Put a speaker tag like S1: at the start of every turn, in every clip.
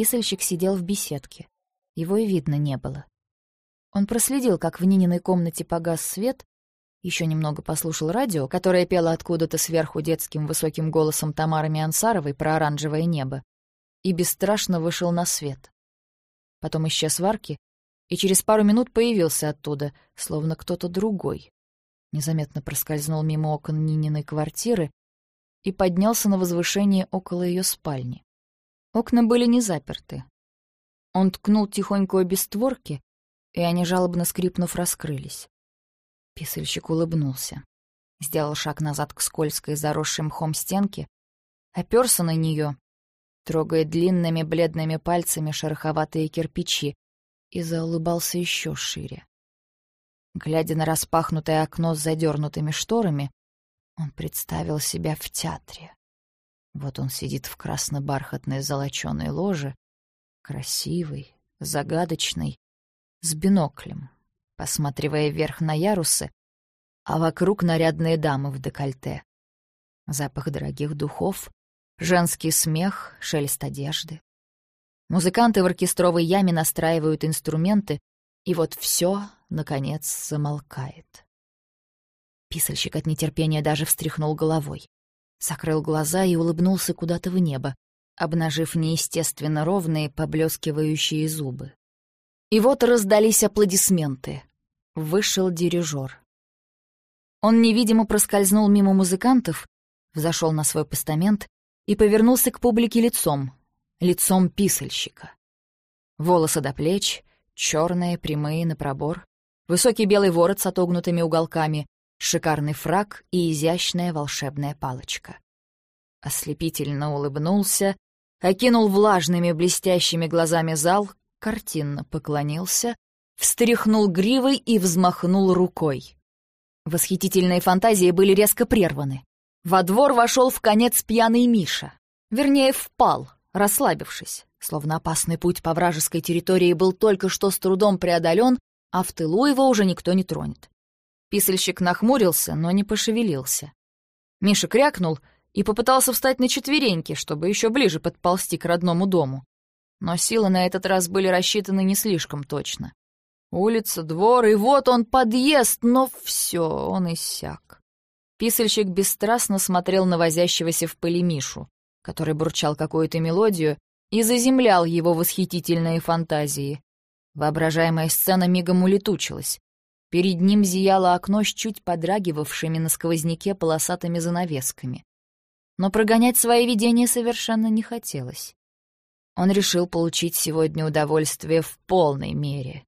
S1: Писальщик сидел в беседке. Его и видно не было. Он проследил, как в Нининой комнате погас свет, еще немного послушал радио, которое пело откуда-то сверху детским высоким голосом Тамары Миансаровой про оранжевое небо, и бесстрашно вышел на свет. Потом исчез в арке, и через пару минут появился оттуда, словно кто-то другой. Незаметно проскользнул мимо окон Нининой квартиры и поднялся на возвышение около ее спальни. Окна были не заперты. Он ткнул тихонько обе створки, и они, жалобно скрипнув, раскрылись. Писальщик улыбнулся. Сделал шаг назад к скользкой, заросшей мхом стенке, оперся на нее, трогая длинными бледными пальцами шероховатые кирпичи, и заулыбался еще шире. Глядя на распахнутое окно с задернутыми шторами, он представил себя в театре. Вот он сидит в красно-бархатной золоченой ложе, красивый, загадочный, с биноклем, посматривая вверх на ярусы, а вокруг нарядные дамы в декольте. Запах дорогих духов, женский смех, шелест одежды. Музыканты в оркестровой яме настраивают инструменты, и вот все, наконец, замолкает. Писальщик от нетерпения даже встряхнул головой. Закрыл глаза и улыбнулся куда-то в небо, обнажив неестественно ровные, поблескивающие зубы. И вот раздались аплодисменты. Вышел дирижер. Он невидимо проскользнул мимо музыкантов, взошел на свой постамент и повернулся к публике лицом, лицом писальщика. Волосы до плеч, черные, прямые, на пробор, высокий белый ворот с отогнутыми уголками, шикарный фраг и изящная волшебная палочка. Ослепительно улыбнулся, окинул влажными блестящими глазами зал, картинно поклонился, встряхнул гривой и взмахнул рукой. Восхитительные фантазии были резко прерваны. Во двор вошел в конец пьяный Миша. Вернее, впал, расслабившись, словно опасный путь по вражеской территории был только что с трудом преодолен, а в тылу его уже никто не тронет. Писальщик нахмурился, но не пошевелился. Миша крякнул и попытался встать на четвереньки, чтобы еще ближе подползти к родному дому. Но силы на этот раз были рассчитаны не слишком точно. Улица, двор, и вот он подъезд, но все, он иссяк. Писальщик бесстрастно смотрел на возящегося в пыли Мишу который бурчал какую-то мелодию и заземлял его восхитительные фантазии. Воображаемая сцена мигом улетучилась. Перед ним зияло окно с чуть подрагивавшими на сквозняке полосатыми занавесками. Но прогонять свои видения совершенно не хотелось. Он решил получить сегодня удовольствие в полной мере.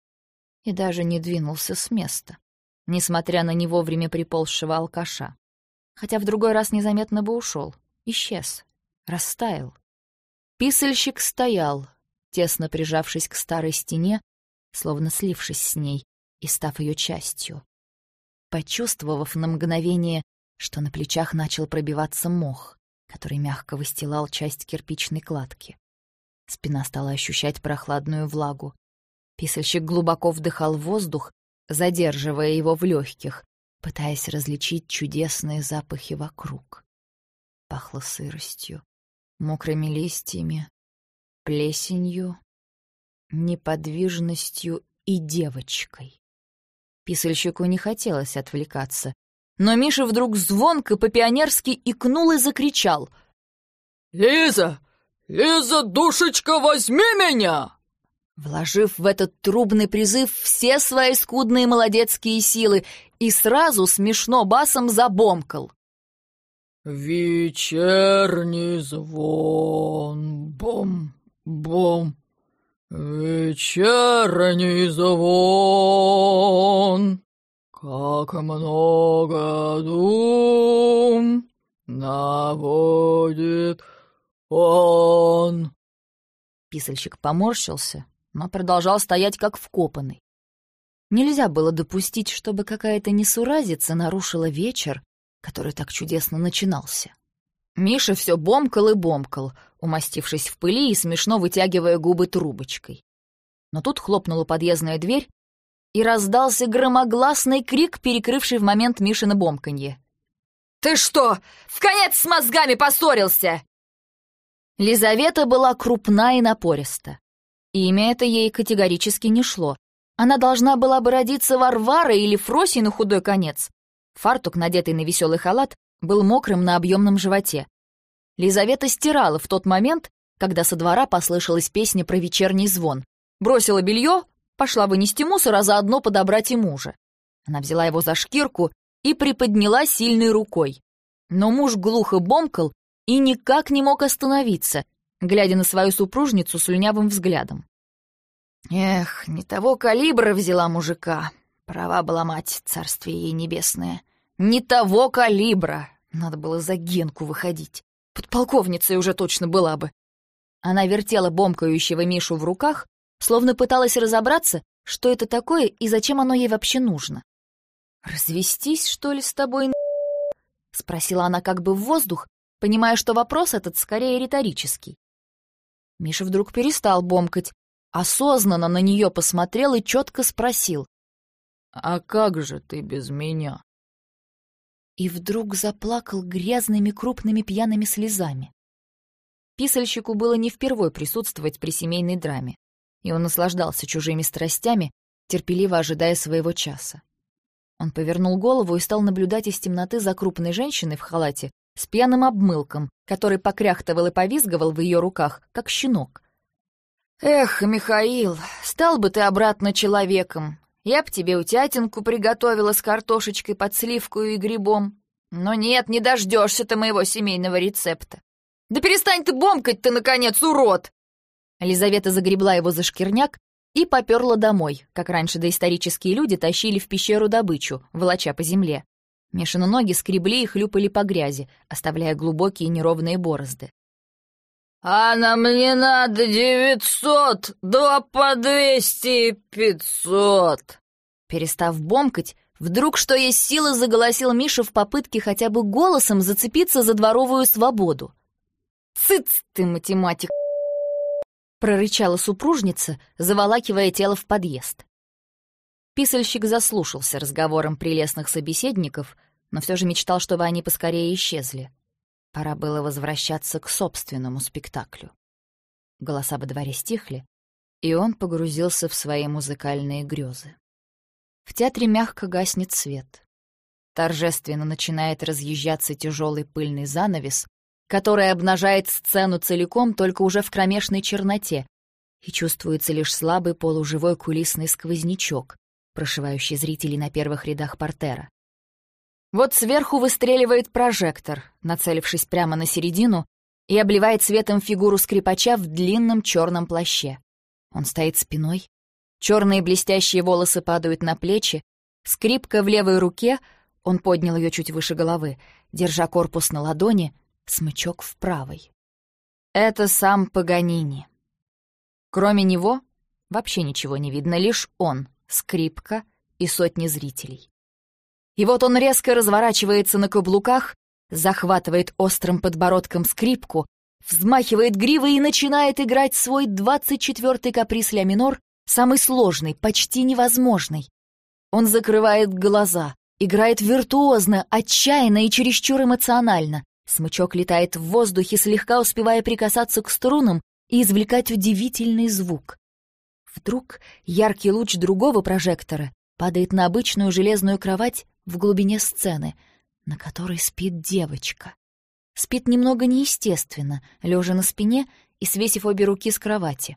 S1: И даже не двинулся с места, несмотря на не вовремя приползшего алкаша. Хотя в другой раз незаметно бы ушел, исчез, растаял. Писальщик стоял, тесно прижавшись к старой стене, словно слившись с ней и став ее частью. Почувствовав на мгновение, что на плечах начал пробиваться мох, который мягко выстилал часть кирпичной кладки. Спина стала ощущать прохладную влагу. Писальщик глубоко вдыхал воздух, задерживая его в легких, пытаясь различить чудесные запахи вокруг. Пахло сыростью, мокрыми листьями, плесенью, неподвижностью и девочкой. Писальщику не хотелось отвлекаться, но Миша вдруг звонко по-пионерски икнул и закричал.
S2: «Лиза! Лиза, душечка, возьми меня!»
S1: Вложив в этот трубный призыв все свои скудные молодецкие силы и сразу смешно басом забомкал.
S2: Вечерний звон, бом-бом, вечерний звон, как много дум наводит он.
S1: Писальщик поморщился, но продолжал стоять как вкопанный. Нельзя было допустить, чтобы какая-то несуразица нарушила вечер, который так чудесно начинался. Миша все бомкал и бомкал, умастившись в пыли и смешно вытягивая губы трубочкой. Но тут хлопнула подъездная дверь, и раздался громогласный крик, перекрывший в момент Мишина бомканье. «Ты что, в конец с мозгами поссорился?» Лизавета была крупна и напориста. Имя это ей категорически не шло. Она должна была бы родиться Варварой или Фросей на худой конец. Фартук, надетый на веселый халат, был мокрым на объемном животе. Лизавета стирала в тот момент, когда со двора послышалась песня про вечерний звон. Бросила белье, пошла вынести мусор, а заодно подобрать и мужа. Она взяла его за шкирку и приподняла сильной рукой. Но муж глухо бомкал и никак не мог остановиться, глядя на свою супружницу с слюнявым взглядом. Эх, не того калибра взяла мужика. Права была мать, царствие ей небесное. Не того калибра. Надо было за Генку выходить. Подполковницей уже точно была бы. Она вертела бомкающего Мишу в руках, словно пыталась разобраться, что это такое и зачем оно ей вообще нужно. «Развестись, что ли, с тобой, — спросила она как бы в воздух, понимая, что вопрос этот скорее риторический. Миша вдруг перестал бомкать, осознанно на нее посмотрел и четко спросил.
S2: «А как же ты без меня?»
S1: И вдруг заплакал грязными крупными пьяными слезами. Писальщику было не впервой присутствовать при семейной драме, и он наслаждался чужими страстями, терпеливо ожидая своего часа. Он повернул голову и стал наблюдать из темноты за крупной женщиной в халате с пьяным обмылком, который покряхтывал и повизгивал в ее руках, как щенок. «Эх, Михаил, стал бы ты обратно человеком. Я б тебе утятинку приготовила с картошечкой под сливку и грибом. Но нет, не дождешься ты моего семейного рецепта. Да перестань ты бомкать ты, наконец, урод!» Елизавета загребла его за шкирняк и поперла домой, как раньше доисторические люди тащили в пещеру добычу, волоча по земле. Мишину ноги скребли и хлюпали по грязи, оставляя глубокие неровные борозды.
S2: «А нам не надо девятьсот, два по двести пятьсот!»
S1: Перестав бомкать, вдруг, что есть силы, заголосил Миша в попытке хотя бы голосом зацепиться за дворовую свободу. «Цыц ты, математик!» прорычала супружница, заволакивая тело в подъезд. Писальщик заслушался разговором прелестных собеседников, но все же мечтал, чтобы они поскорее исчезли. Пора было возвращаться к собственному спектаклю. Голоса во дворе стихли, и он погрузился в свои музыкальные грезы. В театре мягко гаснет свет. Торжественно начинает разъезжаться тяжелый пыльный занавес, который обнажает сцену целиком только уже в кромешной черноте, и чувствуется лишь слабый полуживой кулисный сквознячок, прошивающий зрителей на первых рядах портера. Вот сверху выстреливает прожектор, нацелившись прямо на середину, и обливает светом фигуру скрипача в длинном черном плаще. Он стоит спиной, черные блестящие волосы падают на плечи, скрипка в левой руке, он поднял ее чуть выше головы, держа корпус на ладони, смычок в правой. Это сам Паганини. Кроме него вообще ничего не видно, лишь он, скрипка и сотни зрителей. И вот он резко разворачивается на каблуках, захватывает острым подбородком скрипку, взмахивает гривой и начинает играть свой двадцать четвертый каприз ля минор, самый сложный, почти невозможный. Он закрывает глаза, играет виртуозно, отчаянно и чересчур эмоционально, Смычок летает в воздухе, слегка успевая прикасаться к струнам и извлекать удивительный звук. Вдруг яркий луч другого прожектора падает на обычную железную кровать в глубине сцены, на которой спит девочка. Спит немного неестественно, лежа на спине и свесив обе руки с кровати.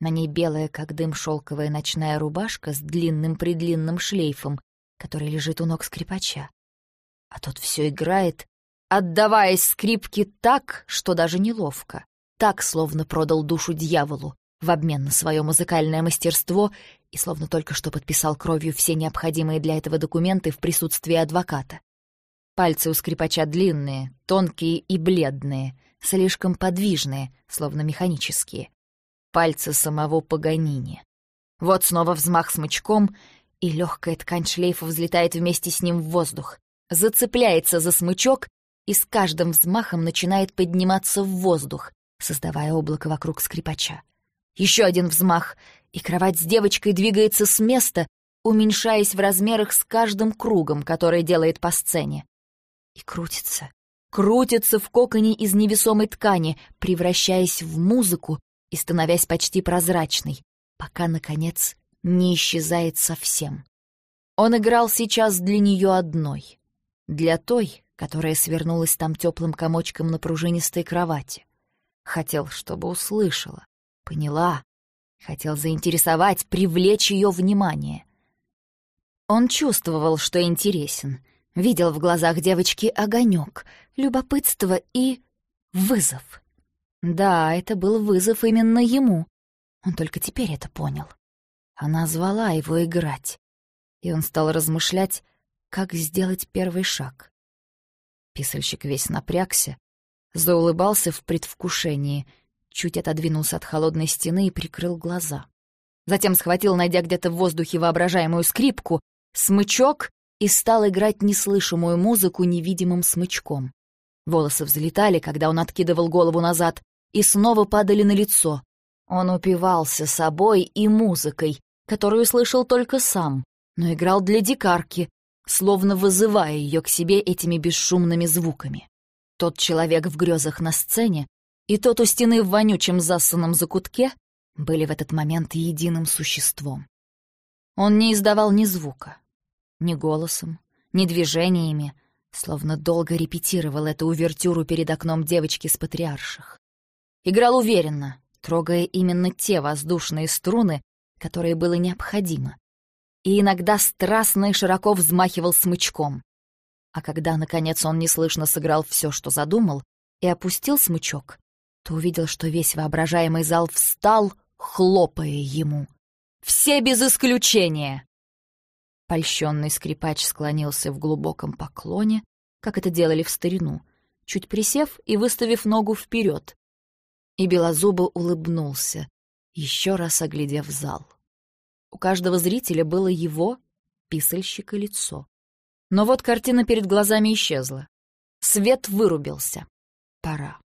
S1: На ней белая, как дым, шелковая ночная рубашка с длинным-предлинным шлейфом, который лежит у ног скрипача. А тот все играет отдаваясь скрипке так, что даже неловко, так, словно продал душу дьяволу в обмен на свое музыкальное мастерство и словно только что подписал кровью все необходимые для этого документы в присутствии адвоката. Пальцы у скрипача длинные, тонкие и бледные, слишком подвижные, словно механические. Пальцы самого Паганини. Вот снова взмах смычком, и легкая ткань шлейфа взлетает вместе с ним в воздух, зацепляется за смычок и с каждым взмахом начинает подниматься в воздух, создавая облако вокруг скрипача. Еще один взмах, и кровать с девочкой двигается с места, уменьшаясь в размерах с каждым кругом, который делает по сцене. И крутится, крутится в коконе из невесомой ткани, превращаясь в музыку и становясь почти прозрачной, пока, наконец, не исчезает совсем. Он играл сейчас для нее одной, для той, которая свернулась там теплым комочком на пружинистой кровати. Хотел, чтобы услышала, поняла, хотел заинтересовать, привлечь ее внимание. Он чувствовал, что интересен, видел в глазах девочки огонек, любопытство и вызов. Да, это был вызов именно ему. Он только теперь это понял. Она звала его играть, и он стал размышлять, как сделать первый шаг. Писальщик весь напрягся, заулыбался в предвкушении, чуть отодвинулся от холодной стены и прикрыл глаза. Затем схватил, найдя где-то в воздухе воображаемую скрипку, смычок и стал играть неслышимую музыку невидимым смычком. Волосы взлетали, когда он откидывал голову назад, и снова падали на лицо. Он упивался собой и музыкой, которую слышал только сам, но играл для дикарки, словно вызывая ее к себе этими бесшумными звуками. Тот человек в грезах на сцене и тот у стены в вонючем засанном закутке были в этот момент единым существом. Он не издавал ни звука, ни голосом, ни движениями, словно долго репетировал эту увертюру перед окном девочки с патриарших. Играл уверенно, трогая именно те воздушные струны, которые было необходимо, и иногда страстно и широко взмахивал смычком. А когда, наконец, он неслышно сыграл все, что задумал, и опустил смычок, то увидел, что весь воображаемый зал встал, хлопая ему. Все без исключения! Польщенный скрипач склонился в глубоком поклоне, как это делали в старину, чуть присев и выставив ногу вперед. И Белозубо улыбнулся, еще раз оглядев зал. У каждого зрителя было его, писальщика, лицо. Но вот картина перед глазами исчезла. Свет вырубился. Пора.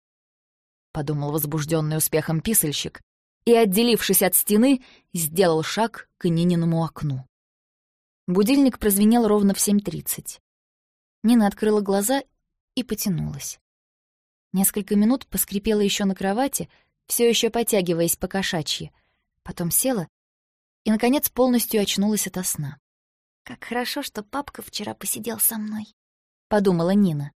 S1: Подумал возбужденный успехом писальщик и, отделившись от стены, сделал шаг к Нининому окну. Будильник прозвенел ровно в 7.30. Нина открыла глаза и потянулась. Несколько минут поскрипела еще на кровати, все еще потягиваясь по кошачьи. Потом села и, наконец, полностью очнулась ото сна. «Как хорошо, что папка вчера посидел со мной», — подумала Нина.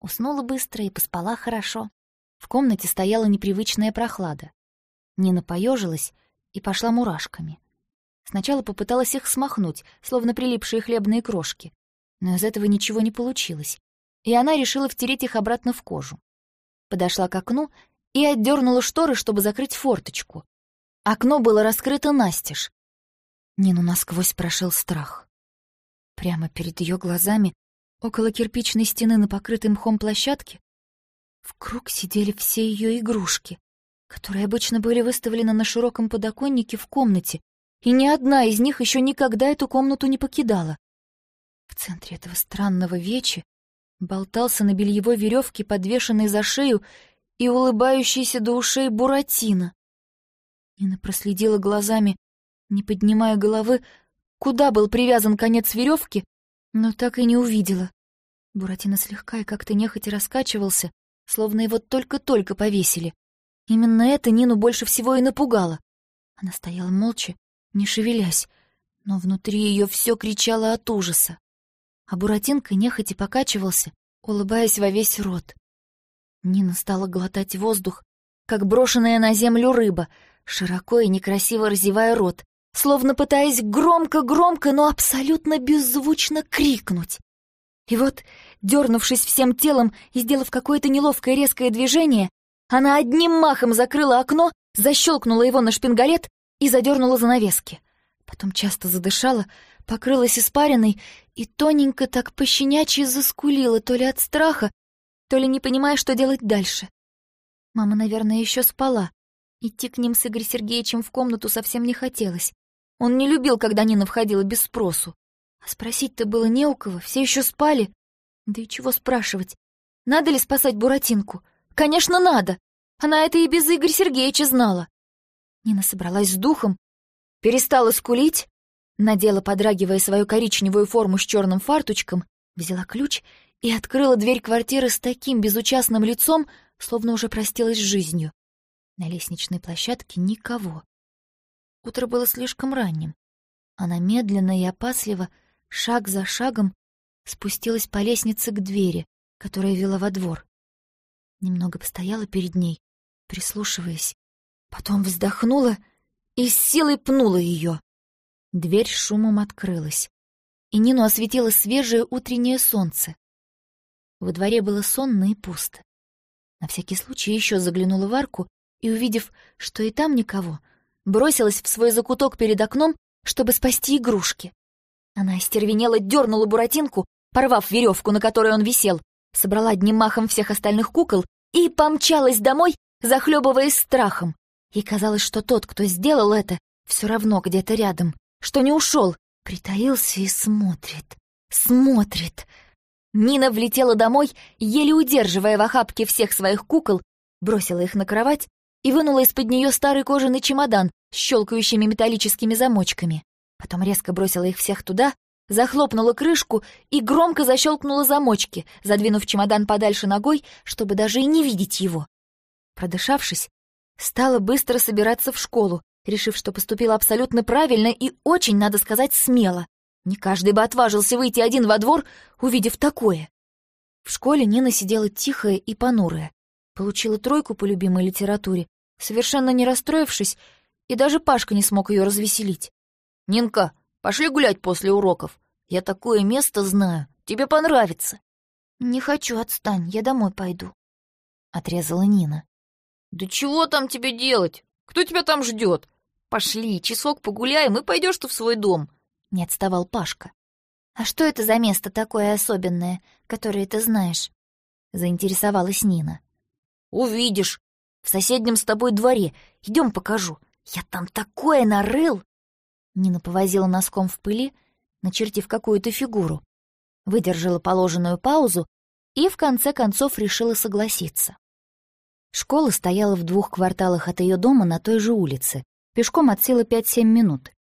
S1: Уснула быстро и поспала хорошо. В комнате стояла непривычная прохлада. Нина поежилась и пошла мурашками. Сначала попыталась их смахнуть, словно прилипшие хлебные крошки, но из этого ничего не получилось, и она решила втереть их обратно в кожу. Подошла к окну и отдернула шторы, чтобы закрыть форточку. Окно было раскрыто настежь. Нину насквозь прошел страх. Прямо перед ее глазами, около кирпичной стены на покрытой мхом площадке, в круг сидели все ее игрушки, которые обычно были выставлены на широком подоконнике в комнате, и ни одна из них еще никогда эту комнату не покидала. В центре этого странного вечи болтался на бельевой веревке, подвешенный за шею, и улыбающийся до ушей Буратино. Нина проследила глазами, не поднимая головы, куда был привязан конец веревки, но так и не увидела. Буратино слегка и как-то нехотя раскачивался, словно его только-только повесили. Именно это Нину больше всего и напугало. Она стояла молча, не шевелясь, но внутри ее все кричало от ужаса. А Буратинка нехотя покачивался, улыбаясь во весь рот. Нина стала глотать воздух, как брошенная на землю рыба, широко и некрасиво разевая рот, словно пытаясь громко-громко, но абсолютно беззвучно крикнуть. И вот, дернувшись всем телом и сделав какое-то неловкое резкое движение, она одним махом закрыла окно, защелкнула его на шпингалет и задернула занавески. Потом часто задышала, покрылась испариной и тоненько так пощенячьи заскулила то ли от страха, то ли не понимая, что делать дальше. Мама, наверное, еще спала, Идти к ним с Игорем Сергеевичем в комнату совсем не хотелось. Он не любил, когда Нина входила без спросу. А спросить-то было не у кого, все еще спали. Да и чего спрашивать? Надо ли спасать Буратинку? Конечно, надо. Она это и без Игоря Сергеевича знала. Нина собралась с духом, перестала скулить, надела, подрагивая свою коричневую форму с черным фартучком, взяла ключ и открыла дверь квартиры с таким безучастным лицом, словно уже простилась с жизнью. На лестничной площадке никого. Утро было слишком ранним. Она медленно и опасливо, шаг за шагом, спустилась по лестнице к двери, которая вела во двор. Немного постояла перед ней, прислушиваясь, потом вздохнула и с силой пнула ее. Дверь шумом открылась, и Нину осветило свежее утреннее солнце. Во дворе было сонно и пусто. На всякий случай еще заглянула в арку и, увидев, что и там никого, бросилась в свой закуток перед окном, чтобы спасти игрушки. Она остервенела, дернула Буратинку, порвав веревку, на которой он висел, собрала одним махом всех остальных кукол и помчалась домой, захлебываясь страхом. Ей казалось, что тот, кто сделал это, все равно где-то рядом, что не ушел, притаился и смотрит, смотрит. Нина влетела домой, еле удерживая в охапке всех своих кукол, бросила их на кровать и вынула из-под нее старый кожаный чемодан с щелкающими металлическими замочками. Потом резко бросила их всех туда, захлопнула крышку и громко защелкнула замочки, задвинув чемодан подальше ногой, чтобы даже и не видеть его. Продышавшись, стала быстро собираться в школу, решив, что поступила абсолютно правильно и очень, надо сказать, смело. Не каждый бы отважился выйти один во двор, увидев такое. В школе Нина сидела тихая и понурая. Получила тройку по любимой литературе, совершенно не расстроившись, и даже Пашка не смог ее развеселить. «Нинка, Пошли гулять после уроков. Я такое место знаю. Тебе понравится». «Не хочу, отстань, я домой пойду», — отрезала Нина.
S2: «Да чего там тебе делать? Кто тебя там ждет? Пошли, часок погуляем и пойдешь ты в свой дом», —
S1: не отставал Пашка. «А что это за место такое особенное, которое ты знаешь?» — заинтересовалась Нина.
S2: «Увидишь. В соседнем с тобой дворе. Идем покажу. Я там такое нарыл!»
S1: Нина повозила носком в пыли, начертив какую-то фигуру, выдержала положенную паузу и в конце концов решила согласиться. Школа стояла в двух кварталах от ее дома на той же улице, пешком от силы 5-7 минут.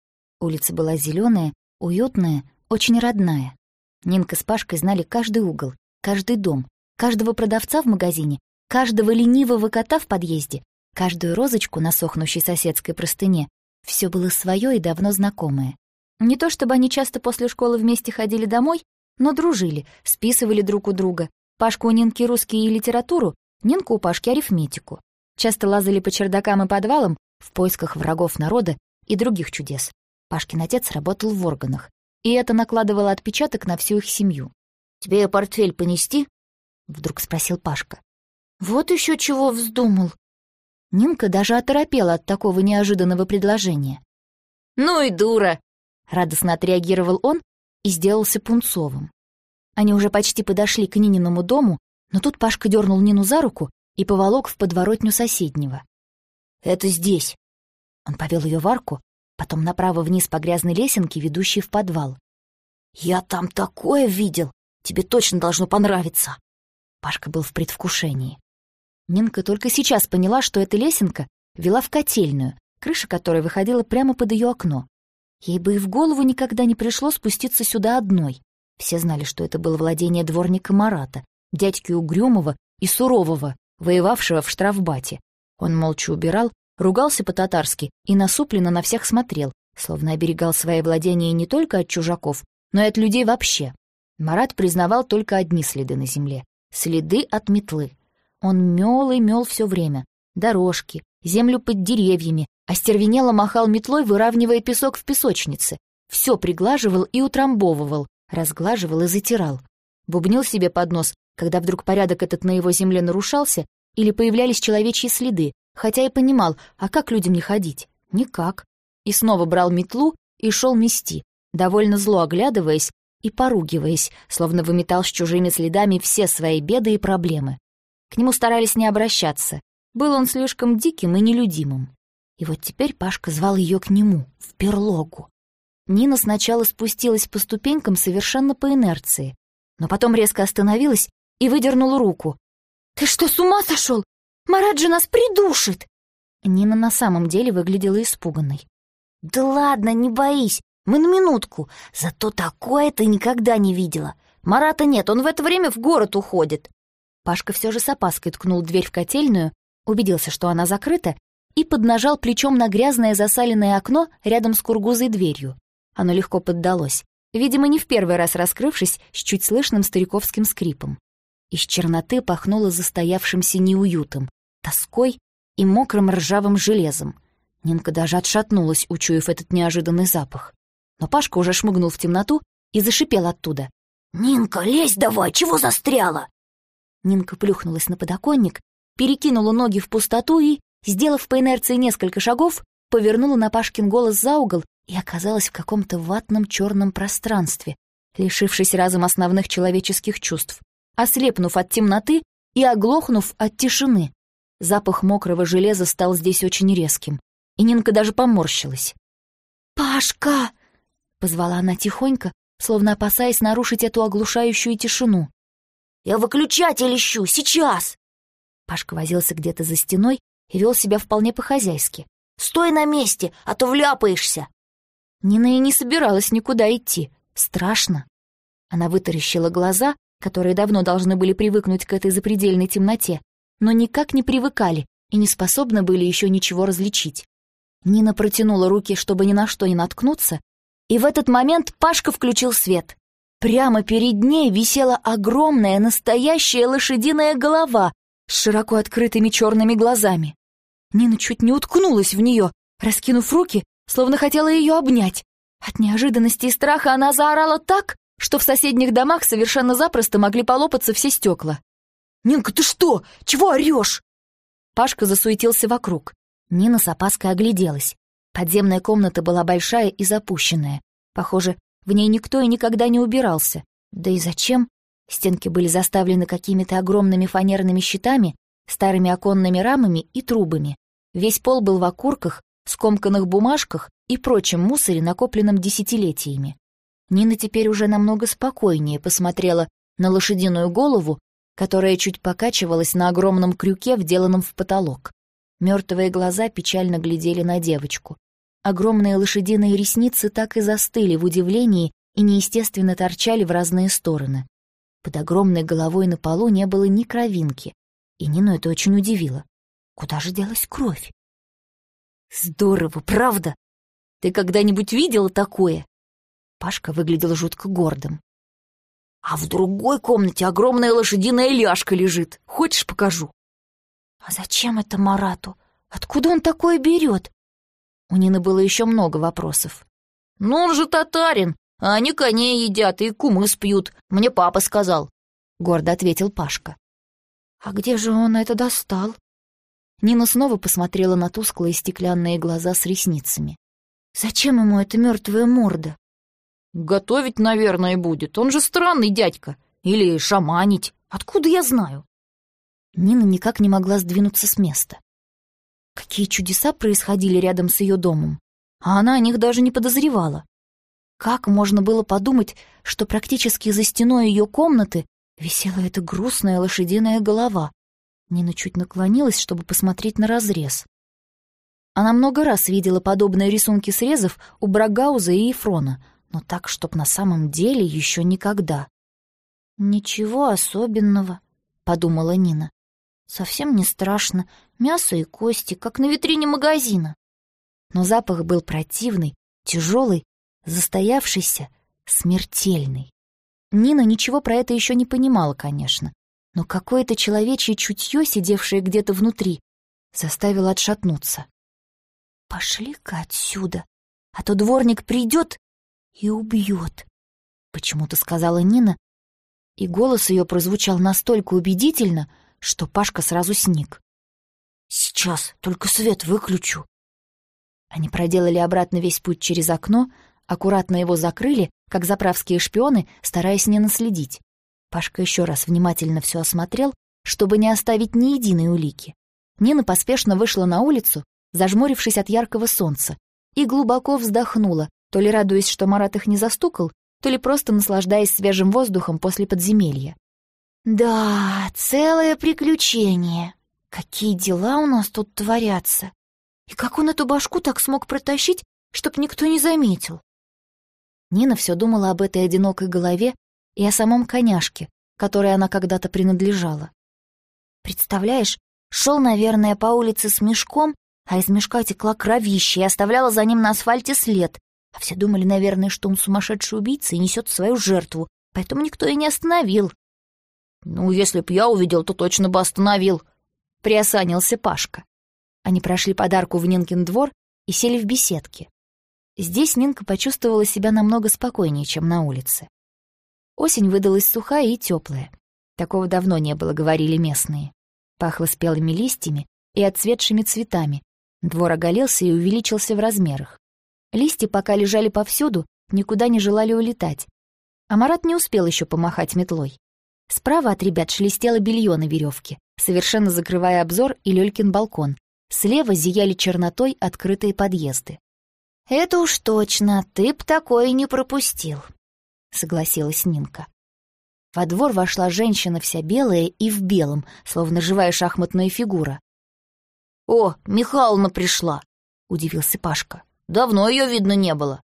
S1: Улица была зеленая, уютная, очень родная. Нинка с Пашкой знали каждый угол, каждый дом, каждого продавца в магазине, каждого ленивого кота в подъезде, каждую розочку на сохнущей соседской простыне, все было свое и давно знакомое. Не то чтобы они часто после школы вместе ходили домой, но дружили, списывали друг у друга. Пашка у Нинки русский и литературу, Нинка у Пашки арифметику. Часто лазали по чердакам и подвалам в поисках врагов народа и других чудес. Пашкин отец работал в органах, и это накладывало отпечаток на всю их семью.
S2: «Тебе портфель понести?» — вдруг спросил Пашка.
S1: «Вот еще чего вздумал!» Нинка даже оторопела от такого неожиданного предложения.
S2: «Ну и дура!»
S1: — радостно отреагировал он и сделался пунцовым. Они уже почти подошли к Нининому дому, но тут Пашка дернул Нину за руку и поволок в подворотню соседнего.
S2: «Это здесь!»
S1: Он повел ее в арку, потом направо-вниз по грязной лесенке, ведущей в подвал.
S2: «Я там такое видел! Тебе точно должно понравиться!»
S1: Пашка был в предвкушении. Нинка только сейчас поняла, что эта лесенка вела в котельную, крыша которой выходила прямо под ее окно. Ей бы и в голову никогда не пришло спуститься сюда одной. Все знали, что это было владение дворника Марата, дядьки Угрюмова и Сурового, воевавшего в штрафбате. Он молча убирал, ругался по-татарски и насупленно на всех смотрел, словно оберегал свои владения не только от чужаков, но и от людей вообще. Марат признавал только одни следы на земле — следы от метлы. Он мел и мел все время. Дорожки, землю под деревьями, остервенело махал метлой, выравнивая песок в песочнице. Все приглаживал и утрамбовывал, разглаживал и затирал. Бубнил себе под нос, когда вдруг порядок этот на его земле нарушался или появлялись человечьи следы, хотя и понимал, а как людям не ходить? Никак. И снова брал метлу и шел мести, довольно зло оглядываясь и поругиваясь, словно выметал с чужими следами все свои беды и проблемы. К нему старались не обращаться. Был он слишком диким и нелюдимым. И вот теперь Пашка звал ее к нему, в перлогу. Нина сначала спустилась по ступенькам совершенно по инерции, но потом резко остановилась и выдернула руку. «Ты что, с ума сошел? Же нас придушит!» Нина на самом деле выглядела испуганной.
S2: «Да ладно, не боись, мы на минутку. Зато такое ты никогда не видела. Марата нет, он в это время в город уходит».
S1: Пашка все же с опаской ткнул дверь в котельную, убедился, что она закрыта, и поднажал плечом на грязное засаленное окно рядом с кургузой дверью. Оно легко поддалось, видимо, не в первый раз раскрывшись с чуть слышным стариковским скрипом. Из черноты пахнуло застоявшимся неуютом, тоской и мокрым ржавым железом. Нинка даже отшатнулась, учуяв этот неожиданный запах. Но Пашка уже шмыгнул в темноту и зашипел оттуда.
S2: «Нинка, лезь давай, чего застряла?»
S1: Нинка плюхнулась на подоконник, перекинула ноги в пустоту и, сделав по инерции несколько шагов, повернула на Пашкин голос за угол и оказалась в каком-то ватном черном пространстве, лишившись разом основных человеческих чувств, ослепнув от темноты и оглохнув от тишины. Запах мокрого железа стал здесь очень резким, и Нинка даже поморщилась. «Пашка!» — позвала она тихонько, словно опасаясь нарушить эту оглушающую тишину.
S2: «Я выключатель ищу, сейчас!»
S1: Пашка возился где-то за стеной и вел себя вполне по-хозяйски.
S2: «Стой на месте, а то вляпаешься!»
S1: Нина и не собиралась никуда идти. Страшно. Она вытаращила глаза, которые давно должны были привыкнуть к этой запредельной темноте, но никак не привыкали и не способны были еще ничего различить. Нина протянула руки, чтобы ни на что не наткнуться, и в этот момент Пашка включил свет. Прямо перед ней висела огромная настоящая лошадиная голова с широко открытыми черными глазами. Нина чуть не уткнулась в нее, раскинув руки, словно хотела ее обнять. От неожиданности и страха она заорала так, что в соседних домах совершенно запросто могли полопаться все стекла.
S2: «Нинка, ты что? Чего орешь?»
S1: Пашка засуетился вокруг. Нина с опаской огляделась. Подземная комната была большая и запущенная. Похоже, в ней никто и никогда не убирался. Да и зачем? Стенки были заставлены какими-то огромными фанерными щитами, старыми оконными рамами и трубами. Весь пол был в окурках, скомканных бумажках и прочем мусоре, накопленном десятилетиями. Нина теперь уже намного спокойнее посмотрела на лошадиную голову, которая чуть покачивалась на огромном крюке, вделанном в потолок. Мертвые глаза печально глядели на девочку. Огромные лошадиные ресницы так и застыли в удивлении и неестественно торчали в разные стороны. Под огромной головой на полу не было ни кровинки, и Нину это очень удивило. Куда же делась кровь?
S2: Здорово, правда? Ты когда-нибудь видела такое?
S1: Пашка выглядел жутко гордым.
S2: А в другой комнате огромная лошадиная ляжка лежит. Хочешь, покажу?
S1: А зачем это Марату? Откуда он такое берет? У Нины было еще много вопросов.
S2: Ну, он же татарин, а они коней едят и кумыс пьют. Мне папа сказал.
S1: Гордо ответил Пашка. А где же он это достал? Нина снова посмотрела на тусклые стеклянные глаза с ресницами. Зачем ему эта мертвая морда?
S2: Готовить, наверное, будет. Он же странный дядька. Или шаманить. Откуда я знаю?
S1: Нина никак не могла сдвинуться с места. Какие чудеса происходили рядом с ее домом, а она о них даже не подозревала. Как можно было подумать, что практически за стеной ее комнаты висела эта грустная лошадиная голова? Нина чуть наклонилась, чтобы посмотреть на разрез. Она много раз видела подобные рисунки срезов у Брагауза и Ефрона, но так, чтоб на самом деле еще никогда. «Ничего особенного», — подумала Нина. «Совсем не страшно. Мясо и кости, как на витрине магазина». Но запах был противный, тяжелый, застоявшийся, смертельный. Нина ничего про это еще не понимала, конечно, но какое-то человечье чутье, сидевшее где-то внутри, заставило отшатнуться. «Пошли-ка отсюда, а то дворник придет и убьет», — почему-то сказала Нина, и голос ее прозвучал настолько убедительно, что Пашка сразу сник.
S2: «Сейчас, только свет выключу».
S1: Они проделали обратно весь путь через окно, аккуратно его закрыли, как заправские шпионы, стараясь не наследить. Пашка еще раз внимательно все осмотрел, чтобы не оставить ни единой улики. Нина поспешно вышла на улицу, зажмурившись от яркого солнца, и глубоко вздохнула, то ли радуясь, что Марат их не застукал, то ли просто наслаждаясь свежим воздухом после подземелья. «Да, целое приключение. Какие дела у нас тут творятся. И как он эту башку так смог протащить, чтоб никто не заметил?» Нина все думала об этой одинокой голове, и о самом коняшке, которой она когда-то принадлежала. Представляешь, шел, наверное, по улице с мешком, а из мешка текла кровища и оставляла за ним на асфальте след. А все думали, наверное, что он сумасшедший убийца и несет свою жертву, поэтому никто и не остановил.
S2: «Ну, если б я увидел, то точно бы остановил», —
S1: приосанился Пашка. Они прошли подарку в Нинкин двор и сели в беседке. Здесь Нинка почувствовала себя намного спокойнее, чем на улице. Осень выдалась сухая и теплая. Такого давно не было, говорили местные. Пахло спелыми листьями и отцветшими цветами. Двор оголился и увеличился в размерах. Листья пока лежали повсюду, никуда не желали улетать. А Марат не успел еще помахать метлой. Справа от ребят шелестело белье на веревке, совершенно закрывая обзор и Лёлькин балкон. Слева зияли чернотой открытые подъезды.
S3: «Это уж точно, ты б такое не пропустил», — согласилась Нинка.
S1: Во двор вошла женщина вся белая и в белом, словно живая шахматная фигура.
S2: «О, Михайловна пришла!» — удивился Пашка. «Давно ее видно не было».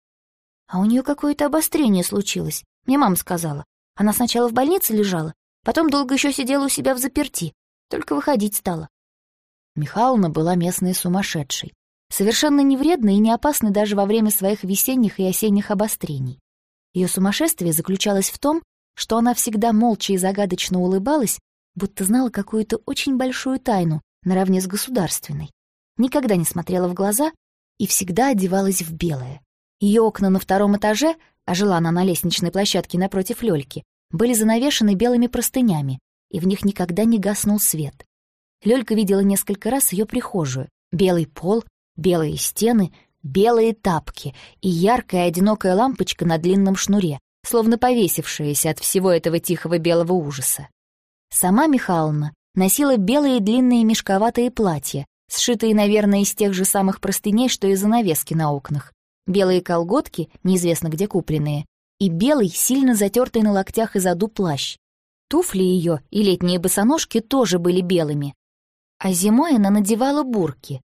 S3: «А у нее какое-то обострение случилось, мне мама сказала. Она сначала в больнице лежала, потом долго еще сидела у себя в заперти, только выходить стала».
S1: Михайловна была местной сумасшедшей, совершенно невредной и не опасной даже во время своих весенних и осенних обострений. Ее сумасшествие заключалось в том, что она всегда молча и загадочно улыбалась, будто знала какую-то очень большую тайну наравне с государственной. Никогда не смотрела в глаза и всегда одевалась в белое. Ее окна на втором этаже, а жила она на лестничной площадке напротив Лёльки, были занавешены белыми простынями, и в них никогда не гаснул свет. Лёлька видела несколько раз ее прихожую. Белый пол, белые стены, белые тапки и яркая одинокая лампочка на длинном шнуре, словно повесившаяся от всего этого тихого белого ужаса. Сама Михайловна носила белые длинные мешковатые платья, сшитые, наверное, из тех же самых простыней, что и занавески на окнах, белые колготки, неизвестно где купленные, и белый, сильно затертый на локтях и заду плащ. Туфли ее и летние босоножки тоже были белыми. А зимой она надевала бурки,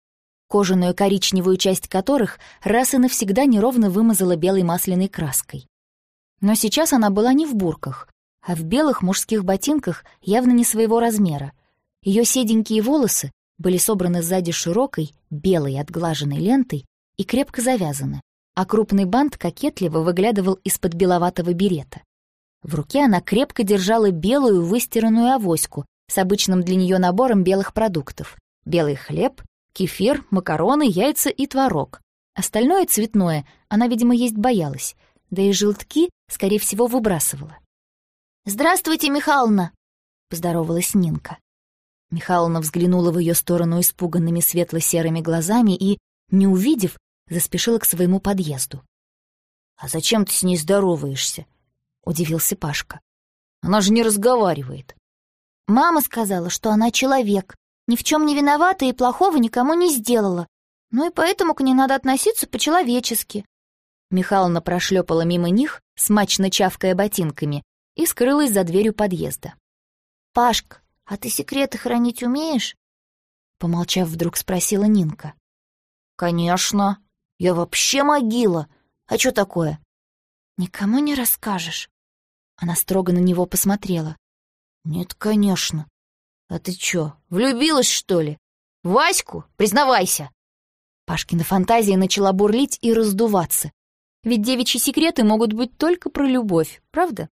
S1: кожаную коричневую часть которых раз и навсегда неровно вымазала белой масляной краской. Но сейчас она была не в бурках, а в белых мужских ботинках явно не своего размера. Ее седенькие волосы были собраны сзади широкой, белой отглаженной лентой и крепко завязаны, а крупный бант кокетливо выглядывал из-под беловатого берета. В руке она крепко держала белую выстиранную авоську с обычным для нее набором белых продуктов. Белый хлеб, кефир, макароны, яйца и творог. Остальное цветное она, видимо, есть боялась, да и желтки, скорее всего, выбрасывала.
S3: «Здравствуйте, Михайловна!» — поздоровалась Нинка.
S1: Михайловна взглянула в ее сторону испуганными светло-серыми глазами и, не увидев, заспешила к своему подъезду.
S2: «А зачем ты с ней здороваешься?» — удивился Пашка. «Она же не разговаривает».
S3: «Мама сказала, что она человек, ни в чем не виновата и плохого никому не сделала. Ну и поэтому к ней надо относиться по-человечески.
S1: Михайловна прошлепала мимо них, смачно чавкая ботинками, и скрылась за дверью подъезда.
S3: «Пашка, а ты секреты хранить умеешь?»
S1: Помолчав, вдруг спросила Нинка.
S2: «Конечно. Я вообще могила. А что такое?»
S3: «Никому не расскажешь?»
S1: Она строго на него посмотрела.
S2: «Нет, конечно. А ты чё, влюбилась, что ли? Ваську? Признавайся!»
S1: Пашкина фантазия начала бурлить и раздуваться. Ведь девичьи секреты могут быть только про любовь, правда?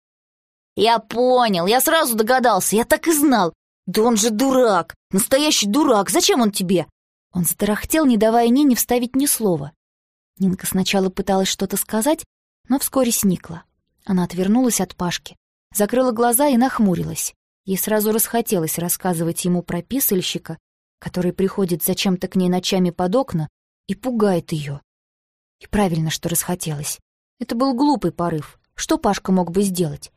S2: «Я понял, я сразу догадался, я так и знал. Да он же дурак, настоящий дурак, зачем он тебе?»
S1: Он затарахтел, не давая Нине вставить ни слова. Нинка сначала пыталась что-то сказать, но вскоре сникла. Она отвернулась от Пашки, закрыла глаза и нахмурилась. Ей сразу расхотелось рассказывать ему про писальщика, который приходит зачем-то к ней ночами под окна и пугает ее. И правильно, что расхотелось. Это был глупый порыв. Что Пашка мог бы сделать?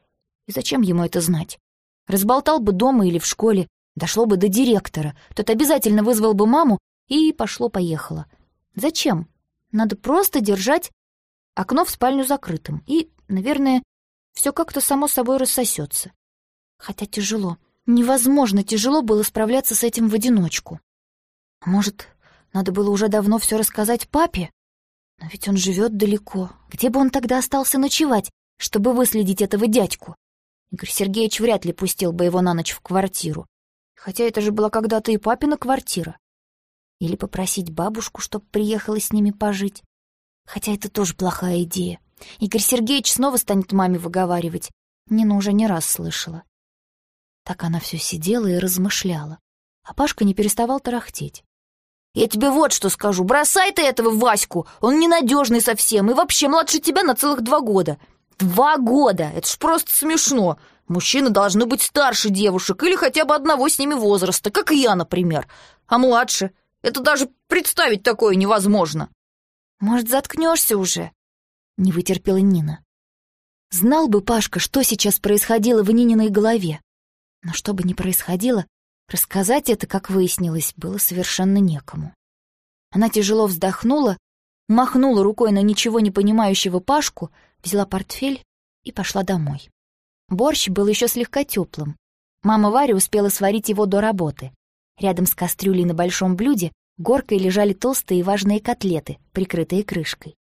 S1: И зачем ему это знать? Разболтал бы дома или в школе, дошло бы до директора. Тот обязательно вызвал бы маму, и пошло-поехало. Зачем? Надо просто держать окно в спальню закрытым, и, наверное, все как-то само собой рассосется. Хотя тяжело, невозможно тяжело было справляться с этим в одиночку. Может, надо было уже давно все рассказать папе? Но ведь он живет далеко. Где бы он тогда остался ночевать, чтобы выследить этого дядьку?
S3: Игорь Сергеевич вряд ли пустил бы его на ночь в квартиру. Хотя это же была когда-то и папина квартира. Или попросить бабушку, чтоб приехала с ними пожить. Хотя это тоже плохая идея. Игорь Сергеевич снова станет маме выговаривать. Нина уже не раз слышала. Так она все сидела и размышляла. А Пашка не переставал тарахтеть.
S2: «Я тебе вот что скажу. Бросай ты этого Ваську. Он ненадежный совсем и вообще младше тебя на целых два года. Два года! Это ж просто смешно. Мужчины должны быть старше девушек или хотя бы одного с ними возраста, как я, например. А младше? Это даже представить такое невозможно.
S3: Может, заткнешься уже? Не вытерпела Нина. Знал бы Пашка, что сейчас происходило в Нининой голове. Но что бы ни происходило, рассказать это, как выяснилось, было совершенно некому. Она тяжело вздохнула, махнула рукой на ничего не понимающего Пашку, взяла портфель и пошла домой. Борщ был еще слегка теплым. Мама Варя успела сварить его до работы. Рядом с кастрюлей на большом блюде горкой лежали толстые и важные котлеты, прикрытые крышкой.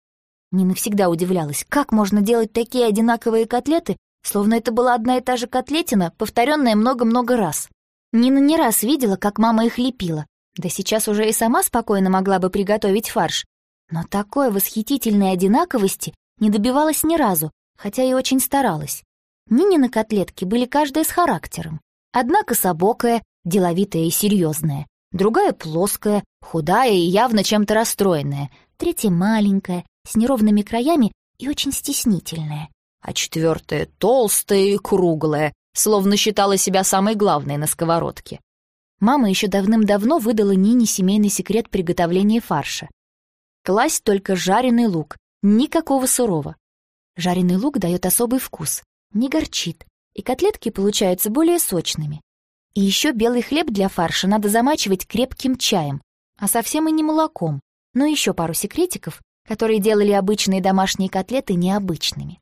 S3: Нина всегда удивлялась, как можно делать такие одинаковые котлеты, словно это была одна и та же котлетина, повторенная много-много раз. Нина не раз видела, как мама их лепила, да сейчас уже и сама спокойно могла бы приготовить фарш. Но такой восхитительной одинаковости не добивалась ни разу, хотя и очень старалась. Нинины котлетки были каждая с характером. Одна кособокая, деловитая и серьезная, другая плоская, худая и явно чем-то расстроенная, третья маленькая, с неровными краями и очень стеснительная, а четвертая толстая и круглая, словно считала себя самой главной на сковородке. Мама еще давным-давно выдала Нине семейный секрет приготовления фарша. Класть только жареный лук, никакого сырого. Жареный лук дает особый вкус, не горчит, и котлетки получаются более сочными. И еще белый хлеб для фарша надо замачивать крепким чаем, а совсем и не молоком. Но еще пару секретиков, которые делали обычные домашние котлеты необычными.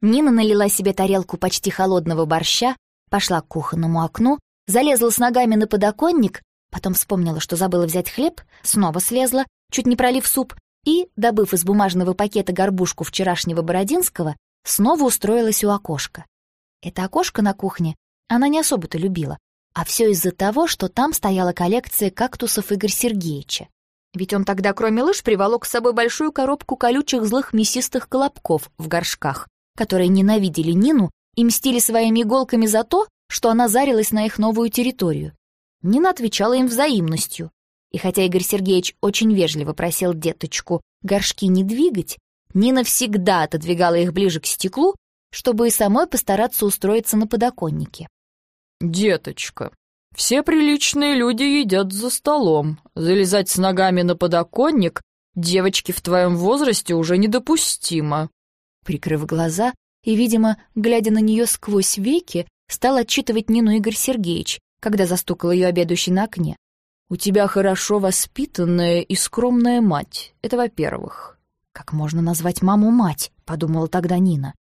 S3: Нина налила себе тарелку почти холодного борща, пошла к кухонному окну, залезла с ногами на подоконник, потом вспомнила, что забыла взять хлеб, снова слезла, чуть не пролив суп, и, добыв из бумажного пакета горбушку вчерашнего Бородинского, снова устроилась у окошка. Это окошко на кухне она не особо-то любила, а все из-за того, что там стояла коллекция кактусов Игоря Сергеевича. Ведь он тогда, кроме лыж, приволок с собой большую коробку колючих злых мясистых колобков в горшках, которые ненавидели Нину и мстили своими иголками за то, что она зарилась на их новую территорию. Нина отвечала им взаимностью. И хотя Игорь Сергеевич очень вежливо просил деточку горшки не двигать, Нина всегда отодвигала их ближе к стеклу, чтобы и самой постараться устроиться на подоконнике.
S4: «Деточка, все приличные люди едят за столом. Залезать с ногами на подоконник девочке в твоем возрасте уже недопустимо».
S3: Прикрыв глаза и, видимо, глядя на нее сквозь веки, стал отчитывать Нину Игорь Сергеевич, когда застукал ее обедающей на окне. «У тебя хорошо воспитанная и скромная мать. Это во-первых». «Как можно назвать маму мать?» — подумала тогда Нина.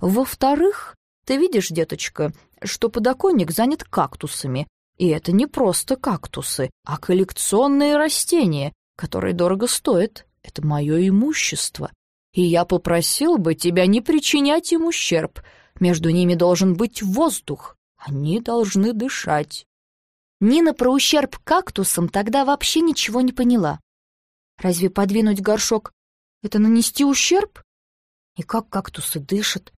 S3: «Во-вторых, ты видишь, деточка, что подоконник занят кактусами, и это не просто кактусы, а коллекционные растения, которые дорого стоят. Это мое имущество. И я попросил бы тебя не причинять им ущерб. Между ними должен быть воздух. Они должны дышать. Нина про ущерб кактусам тогда вообще ничего не поняла. Разве подвинуть горшок — это нанести ущерб? И как кактусы дышат?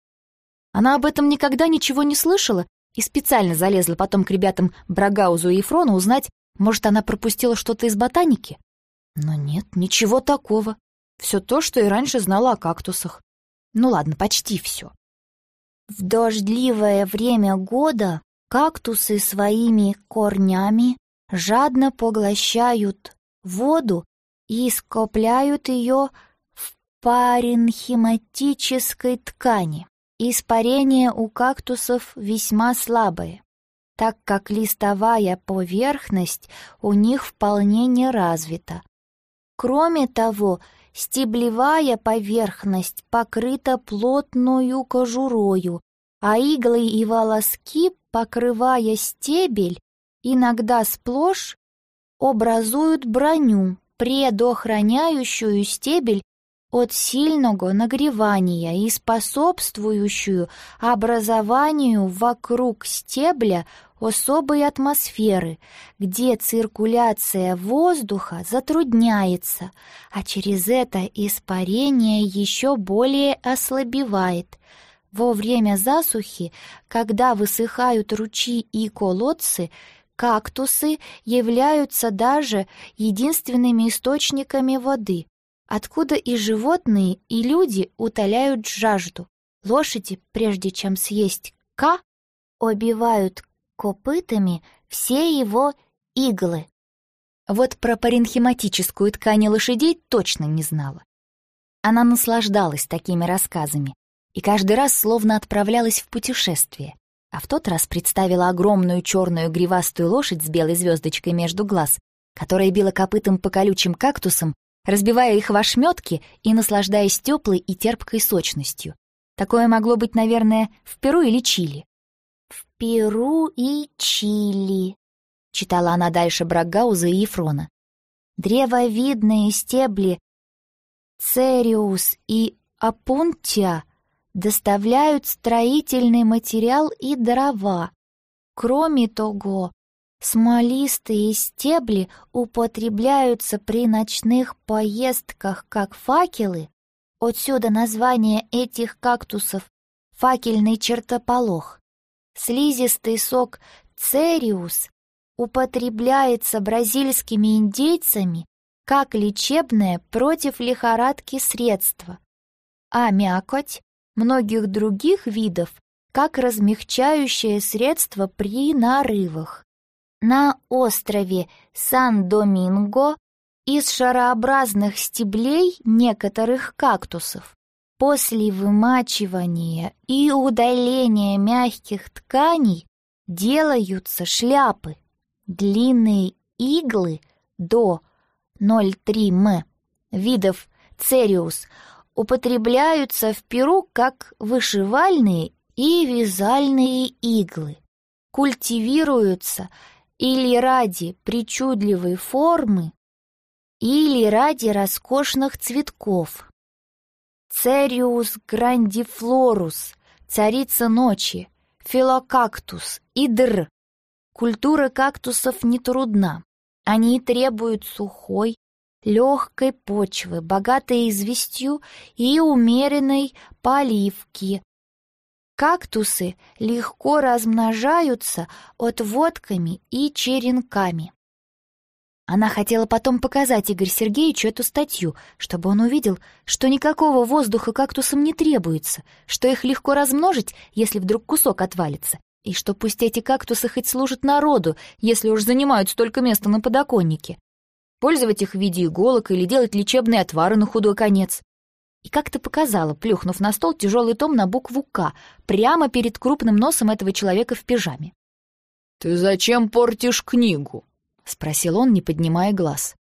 S3: Она об этом никогда ничего не слышала и специально залезла потом к ребятам Брагаузу и Ефрону узнать, может, она пропустила что-то из ботаники. Но нет, ничего такого. Все то, что и раньше знала о кактусах. Ну ладно, почти все.
S5: В дождливое время года кактусы своими корнями жадно поглощают воду и скопляют ее в паренхиматической ткани. Испарение у кактусов весьма слабое, так как листовая поверхность у них вполне не развита. Кроме того, стеблевая поверхность покрыта плотную кожурою, а иглы и волоски, покрывая стебель, иногда сплошь образуют броню, предохраняющую стебель от сильного нагревания и способствующую образованию вокруг стебля особой атмосферы, где циркуляция воздуха затрудняется, а через это испарение еще более ослабевает. Во время засухи, когда высыхают ручьи и колодцы, кактусы являются даже единственными источниками воды, откуда и животные, и люди утоляют жажду. Лошади, прежде чем съесть К, убивают копытами все его иглы.
S1: Вот про паренхематическую ткань лошадей точно не знала. Она наслаждалась такими рассказами и каждый раз словно отправлялась в путешествие, а в тот раз представила огромную черную гривастую лошадь с белой звездочкой между глаз, которая била копытом по колючим кактусам разбивая их в ошметки и наслаждаясь теплой и терпкой сочностью. Такое могло быть, наверное, в Перу или Чили.
S5: «В Перу и Чили», — читала она дальше Брагауза и Ефрона. «Древовидные стебли Цериус и Апунтия доставляют строительный материал и дрова. Кроме того, Смолистые стебли употребляются при ночных поездках как факелы. Отсюда название этих кактусов — факельный чертополох. Слизистый сок цериус употребляется бразильскими индейцами как лечебное против лихорадки средство, а мякоть многих других видов как размягчающее средство при нарывах. На острове Сан-Доминго из шарообразных стеблей некоторых кактусов после вымачивания и удаления мягких тканей делаются шляпы. Длинные иглы до 0,3 м видов цериус употребляются в Перу как вышивальные и вязальные иглы. Культивируются или ради причудливой формы, или ради роскошных цветков. Цериус грандифлорус, царица ночи, филокактус и др. Культура кактусов не трудна. Они требуют сухой, легкой почвы, богатой известью и умеренной поливки, Кактусы легко размножаются отводками и черенками. Она хотела потом показать Игорь Сергеевичу эту статью, чтобы он увидел, что никакого воздуха кактусам не требуется, что их легко размножить, если вдруг кусок отвалится, и что пусть эти кактусы хоть служат народу, если уж занимают столько места на подоконнике. Пользовать их в виде иголок или делать лечебные отвары на худой конец и как-то показала, плюхнув на стол тяжелый том на букву «К», прямо перед крупным носом этого человека в пижаме.
S4: «Ты зачем портишь книгу?»
S1: — спросил он, не поднимая глаз.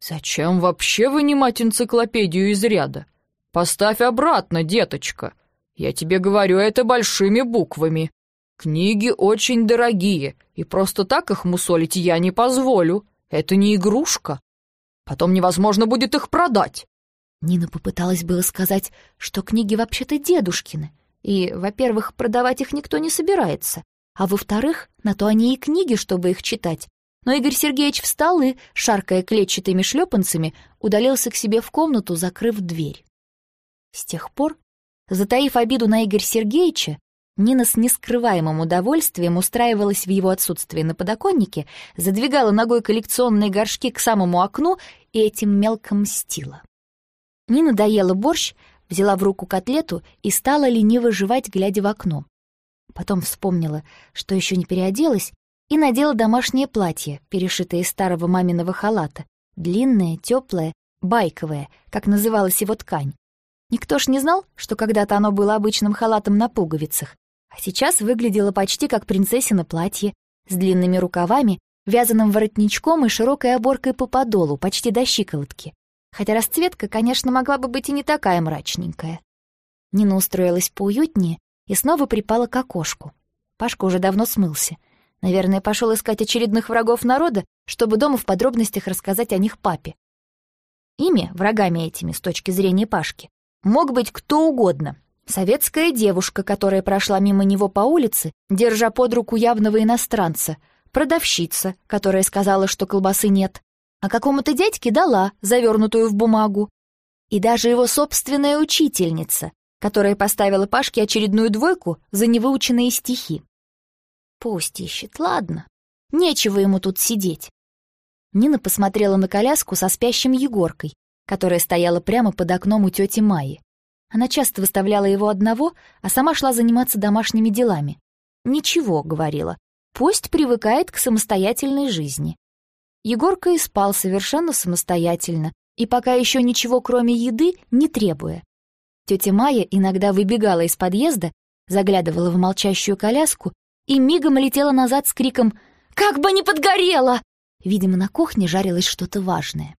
S4: «Зачем вообще вынимать энциклопедию из ряда? Поставь обратно, деточка. Я тебе говорю это большими буквами. Книги очень дорогие, и просто так их мусолить я не позволю. Это не игрушка. Потом невозможно будет их продать.
S1: Нина попыталась было сказать, что книги вообще-то дедушкины, и, во-первых, продавать их никто не собирается, а во-вторых, на то они и книги, чтобы их читать. Но Игорь Сергеевич встал и, шаркая клетчатыми шлепанцами, удалился к себе в комнату, закрыв дверь. С тех пор, затаив обиду на Игоря Сергеевича, Нина с нескрываемым удовольствием устраивалась в его отсутствие на подоконнике, задвигала ногой коллекционные горшки к самому окну и этим мелко мстила. Нина доела борщ, взяла в руку котлету и стала лениво жевать, глядя в окно. Потом вспомнила, что еще не переоделась, и надела домашнее платье, перешитое из старого маминого халата, длинное, теплое, байковое, как называлась его ткань. Никто ж не знал, что когда-то оно было обычным халатом на пуговицах, а сейчас выглядело почти как принцессино платье, с длинными рукавами, вязаным воротничком и широкой оборкой по подолу, почти до щиколотки хотя расцветка, конечно, могла бы быть и не такая мрачненькая. Нина устроилась поуютнее и снова припала к окошку. Пашка уже давно смылся. Наверное, пошел искать очередных врагов народа, чтобы дома в подробностях рассказать о них папе. Ими, врагами этими с точки зрения Пашки, мог быть кто угодно. Советская девушка, которая прошла мимо него по улице, держа под руку явного иностранца, продавщица, которая сказала, что колбасы нет, а какому-то дядьке дала, завернутую в бумагу, и даже его собственная учительница, которая поставила Пашке очередную двойку за невыученные стихи. Пусть ищет, ладно. Нечего ему тут сидеть. Нина посмотрела на коляску со спящим Егоркой, которая стояла прямо под окном у тети Майи. Она часто выставляла его одного, а сама шла заниматься домашними делами. «Ничего», — говорила, — «пусть привыкает к самостоятельной жизни». Егорка и спал совершенно самостоятельно, и пока еще ничего кроме еды не требуя. Тетя Майя иногда выбегала из подъезда, заглядывала в молчащую коляску и мигом летела назад с криком «Как бы не подгорело!» Видимо, на кухне жарилось что-то важное.